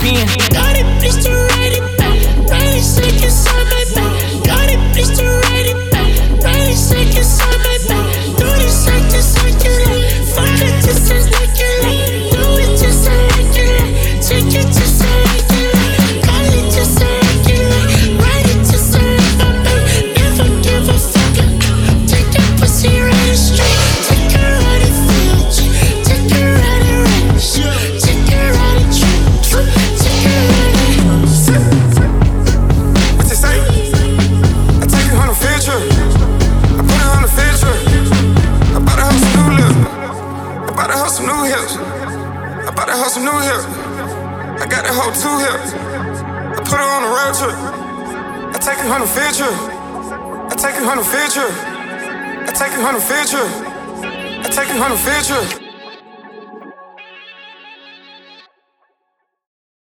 pen. some new hips. I bought that hoe some new hips. I got that hoe two hips. I put her on a road trip. I take her on a field trip. I take her on a field trip. I take her on a field trip. I take her on a field trip.